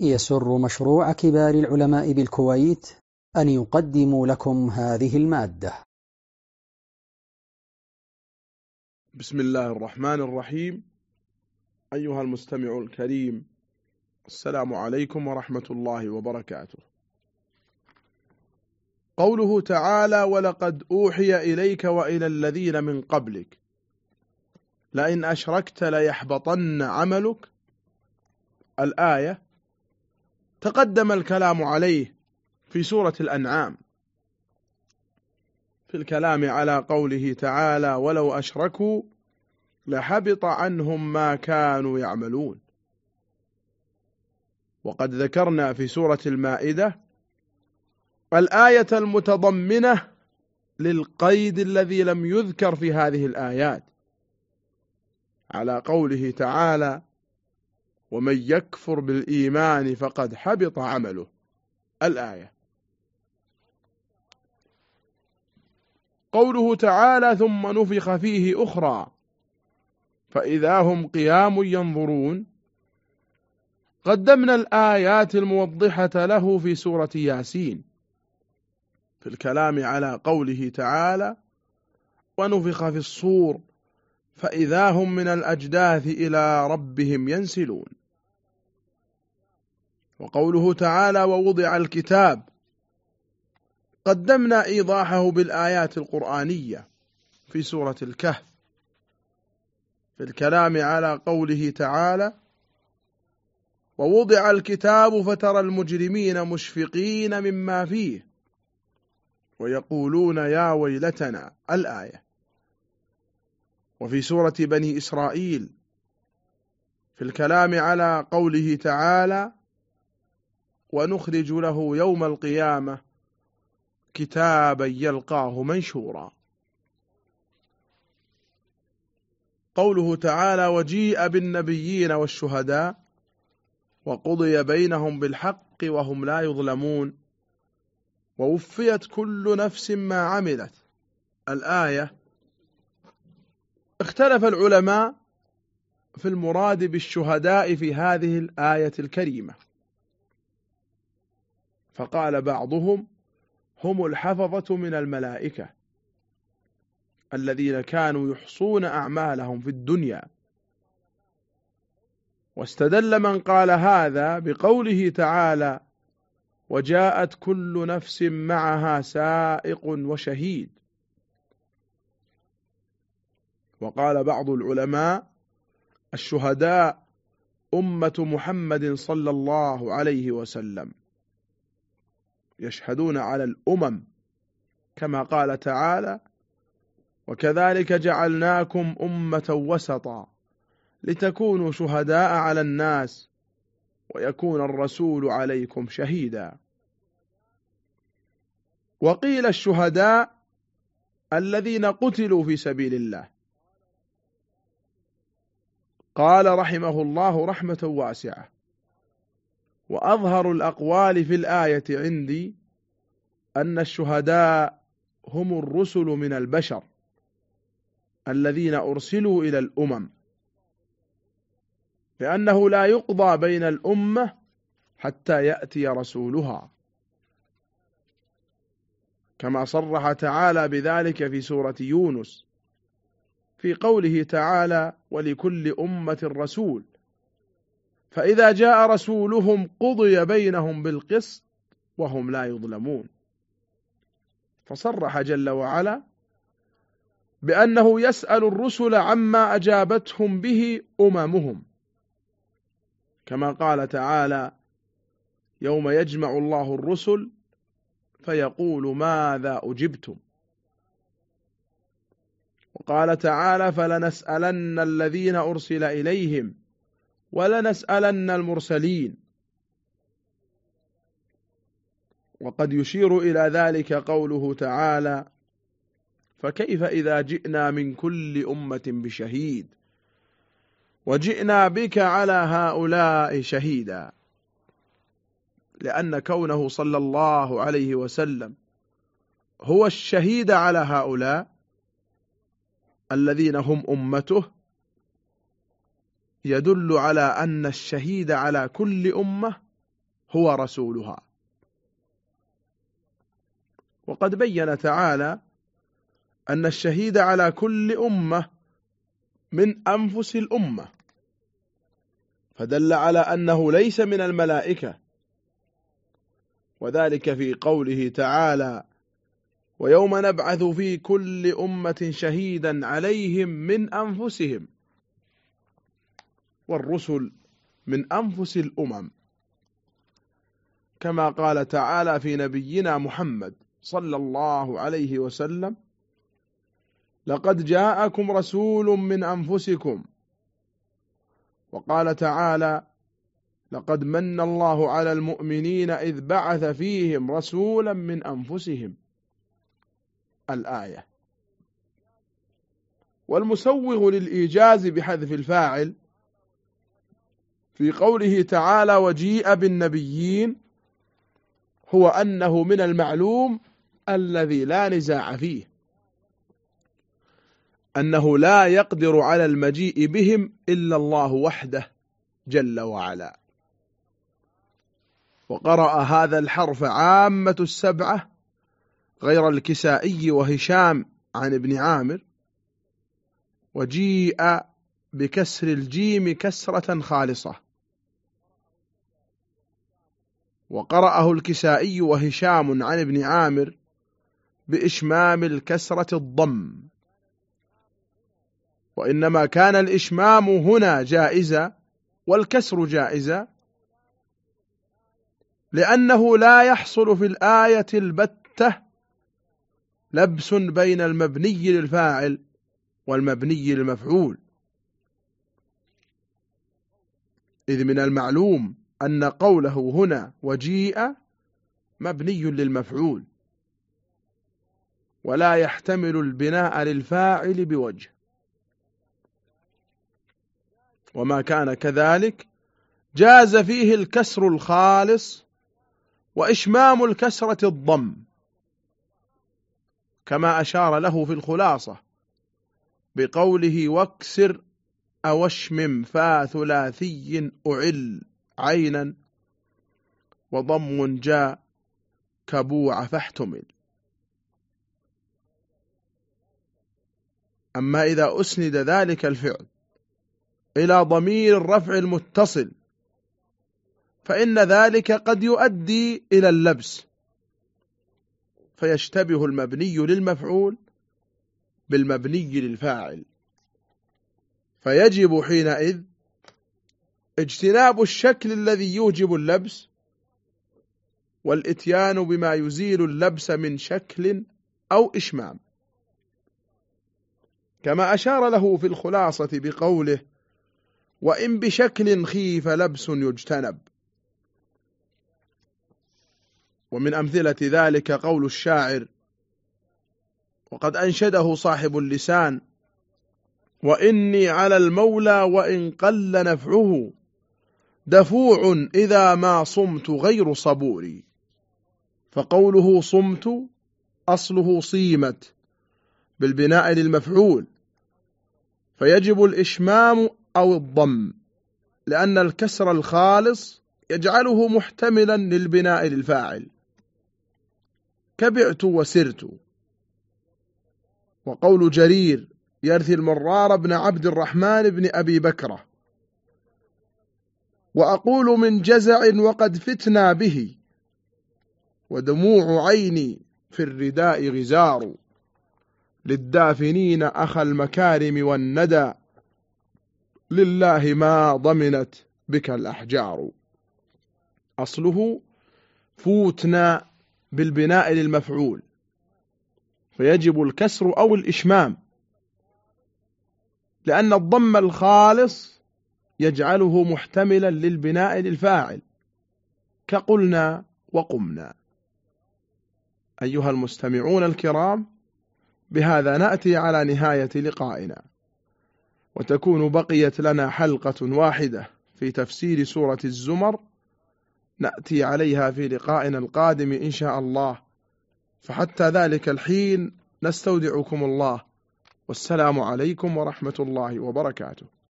يسر مشروع كبار العلماء بالكويت أن يقدم لكم هذه المادة. بسم الله الرحمن الرحيم. أيها المستمع الكريم السلام عليكم ورحمة الله وبركاته. قوله تعالى ولقد أوحي إليك وإلى الذين من قبلك لئن أشركت ليحبطن عملك. الآية تقدم الكلام عليه في سورة الأنعام. في الكلام على قوله تعالى ولو أشركوا لحبط عنهم ما كانوا يعملون وقد ذكرنا في سورة المائدة الآية المتضمنة للقيد الذي لم يذكر في هذه الآيات على قوله تعالى ومن يكفر بالإيمان فقد حبط عمله. الآية. قوله تعالى ثم نفخ فيه أخرى فإذا هم قيام ينظرون. قدمنا الآيات الموضحة له في سورة ياسين. في الكلام على قوله تعالى ونفخ في الصور فإذا هم من الأجداث إلى ربهم ينسلون. وقوله تعالى ووضع الكتاب. قدمنا إيضاحه بالآيات القرآنية في سورة الكهف. في الكلام على قوله تعالى ووضع الكتاب فترى المجرمين مشفقين مما فيه ويقولون يا ويلتنا الآية. وفي سورة بني إسرائيل في الكلام على قوله تعالى ونخرج له يوم القيامة كتابا يلقاه منشورا. قوله تعالى وجيء بالنبيين والشهداء وقضي بينهم بالحق وهم لا يظلمون. ووفيت كل نفس ما عملت. الآية اختلف العلماء في المراد بالشهداء في هذه الآية الكريمة. فقال بعضهم هم الحفظة من الملائكة الذين كانوا يحصون أعمالهم في الدنيا. واستدل من قال هذا بقوله تعالى وجاءت كل نفس معها سائق وشهيد. وقال بعض العلماء الشهداء أمة محمد صلى الله عليه وسلم. يشهدون على الأمم كما قال تعالى وكذلك جعلناكم أمة وسطا لتكونوا شهداء على الناس ويكون الرسول عليكم شهيدا. وقيل الشهداء الذين قتلوا في سبيل الله. قال رحمه الله رحمة واسعة وأظهر الأقوال في الآية عندي أن الشهداء هم الرسل من البشر الذين أرسلوا إلى الأمم. لأنه لا يقضى بين الأمة حتى يأتي رسولها. كما صرح تعالى بذلك في سورة يونس في قوله تعالى ولكل أمة رسول فإذا جاء رسولهم قضي بينهم بالقسط وهم لا يظلمون. فصرح جل وعلا بأنه يسأل الرسل عما أجابتهم به أممهم. كما قال تعالى يوم يجمع الله الرسل فيقول ماذا أجبتم؟ وقال تعالى فلنسألن الذين أرسل إليهم ولنسألن المرسلين. وقد يشير إلى ذلك قوله تعالى فكيف إذا جئنا من كل أمة بشهيد وجئنا بك على هؤلاء شهيدا؟ لأن كونه صلى الله عليه وسلم هو الشهيد على هؤلاء الذين هم أمته يدل على أن الشهيد على كل أمة هو رسولها. وقد بين تعالى أن الشهيد على كل أمة من أنفس الأمة. فدل على أنه ليس من الملائكة. وذلك في قوله تعالى ويوم نبعث في كل أمة شهيدا عليهم من أنفسهم والرسل من أنفس الأمم. كما قال تعالى في نبينا محمد صلى الله عليه وسلم لقد جاءكم رسول من أنفسكم. وقال تعالى لقد من الله على المؤمنين إذ بعث فيهم رسولا من أنفسهم. الآية. والمسوغ للإيجاز بحذف الفاعل في قوله تعالى وجيء بالنبيين هو أنه من المعلوم الذي لا نزاع فيه أنه لا يقدر على المجيء بهم إلا الله وحده جل وعلا. وقرأ هذا الحرف عامة السبعة غير الكسائي وهشام عن ابن عامر وجيء بكسر الجيم كسرة خالصة. وقرأه الكسائي وهشام عن ابن عامر بإشمام الكسرة الضم. وإنما كان الإشمام هنا جائزة والكسر جائزة لأنه لا يحصل في الآية البتة لبس بين المبني للفاعل والمبني للمفعول. إذ من المعلوم أن قوله هنا وجيء مبني للمفعول ولا يحتمل البناء للفاعل بوجه. وما كان كذلك جاز فيه الكسر الخالص وإشمام الكسرة الضم كما أشار له في الخلاصة بقوله واكسر أوشمم فا ثلاثي أعل عينا وضم جاء كبوع فاحتمل. أما إذا أسند ذلك الفعل إلى ضمير الرفع المتصل فإن ذلك قد يؤدي إلى اللبس فيشتبه المبني للمفعول بالمبني للفاعل. فيجب حينئذ اجتناب الشكل الذي يوجب اللبس والاتيان بما يزيل اللبس من شكل أو إشمام. كما أشار له في الخلاصة بقوله وإن بشكل خيف لبس يجتنب. ومن أمثلة ذلك قول الشاعر وقد أنشده صاحب اللسان وإني على المولى وإن قل نفعه. دفوع إذا ما صمت غير صبوري. فقوله صمت أصله صيمت بالبناء للمفعول. فيجب الإشمام أو الضم لأن الكسر الخالص يجعله محتملا للبناء للفاعل. كبعت وسرت. وقول جرير يرثي المرار بن عبد الرحمن بن أبي بكرة وأقول من جزع وقد فتنا به ودموع عيني في الرداء غزار. للدافنين أخ المكارم والندى لله ما ضمنت بك الأحجار. أصله فوتنا بالبناء للمفعول فيجب الكسر أو الإشمام لأن الضم الخالص يجعله محتملا للبناء للفاعل. كقلنا وقمنا. أيها المستمعون الكرام بهذا نأتي على نهاية لقائنا. وتكون بقيت لنا حلقة واحدة في تفسير سورة الزمر. نأتي عليها في لقائنا القادم إن شاء الله. فحتى ذلك الحين نستودعكم الله. والسلام عليكم ورحمة الله وبركاته.